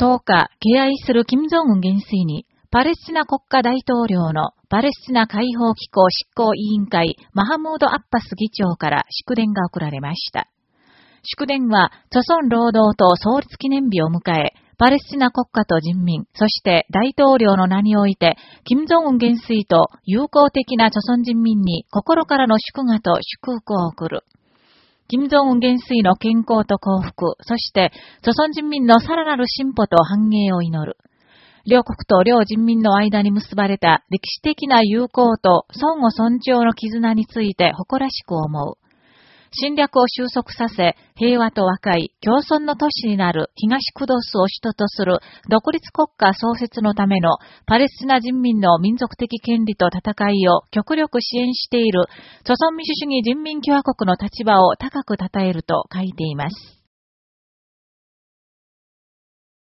10日、敬愛する金正恩元帥に、パレスチナ国家大統領のパレスチナ解放機構執行委員会マハムード・アッパス議長から祝電が送られました。祝電は、著村労働党創立記念日を迎え、パレスチナ国家と人民、そして大統領の名において、金正恩元帥と友好的な著村人民に心からの祝賀と祝福を送る。金正恩元帥の健康と幸福、そして、祖孫人民のさらなる進歩と繁栄を祈る。両国と両人民の間に結ばれた歴史的な友好と相互尊重の絆について誇らしく思う。侵略を収束させ、平和と和解、共存の都市になる東クドスを首都とする独立国家創設のためのパレスチナ人民の民族的権利と戦いを極力支援している、著存民主主義人民共和国の立場を高く称えると書いています。